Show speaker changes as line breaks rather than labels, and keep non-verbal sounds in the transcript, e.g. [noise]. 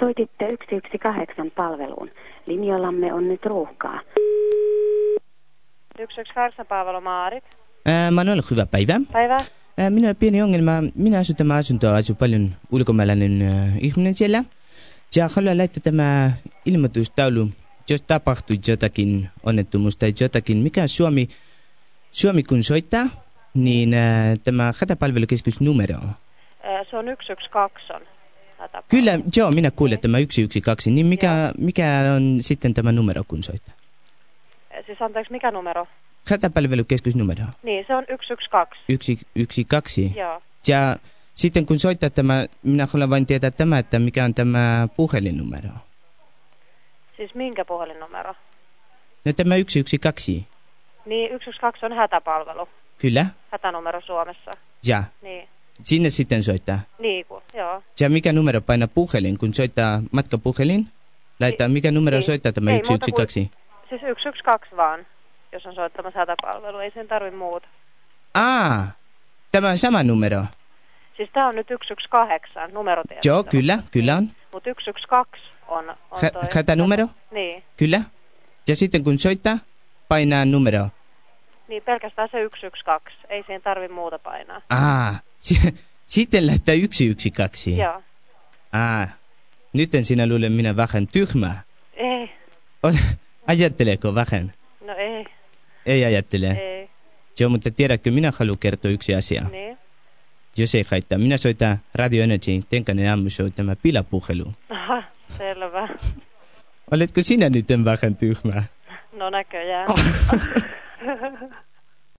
Soititte 118 palveluun. Linjoillamme on nyt ruuhkaa.
118 palvelu Maarit.
Ää, Manuel, hyvää päivää.
Päivää.
Ää, Minulla on pieni ongelma. Minä asun tämä asuntoa, asu paljon ulkomaalainen äh, ihminen siellä. Ja haluan laittaa tämä ilmoitustaulu, jos tapahtuu jotakin onnettomuutta tai jotakin. Mikä Suomi, Suomi kun soittaa, niin äh, tämä hätäpalvelukeskusnumero.
Ö, Se on 112 hätäpalvelu.
Kyllä, joo, minä kuulen tämä 112. Niin mikä, mikä on sitten tämä numero kun soittaa?
Ö, Siis anteeksi, mikä numero?
Hätäpalvelukeskusnumero.
Niin, se on 112.
112.
Joo.
Ja sitten kun soittaa tämä, minä haluan vain tietää tämä, että mikä on tämä puhelinnumero.
Siis minkä puhelinnumero?
No tämä 112.
Niin, 112 on hätäpalvelu.
Kyllä.
Hätänumero Suomessa.
Ja
Niin.
sinne sitten soittaa.
Niin.
Ja mikä numero painaa puhelin, kun soittaa matkapuhelin? Laittaa, mikä numero
niin.
soittaa tämä
Ei muuta
112?
Siis 112 vaan, jos on soittamassa hätäpalvelu. Ei sen tarvi muuta.
Aa, tämä on sama numero.
Siis tää on nyt 118 numerotieto.
Joo, kyllä, kyllä on.
Mutta 112 on, on
Hä-
toi...
hätänumero?
Niin.
Kyllä. Ja sitten kun soittaa, painaa numero.
Niin, pelkästään se 112. Ei siihen tarvi muuta painaa.
Aa, si- sitten laittaa 112.
Joo.
Aa, nyt en sinä luule minä vähän tyhmää.
Ei.
Ole, ajatteleeko vähän?
No ei.
Ei ajattele.
Ei.
Joo, mutta tiedätkö, minä haluan kertoa yksi asia.
Niin.
Jos ei haittaa, minä soitan Radio Energy, Tenkanen aamushow, tämä pilapuhelu.
Aha, selvä.
Oletko sinä nyt vähän tyhmää?
No näköjään. [laughs]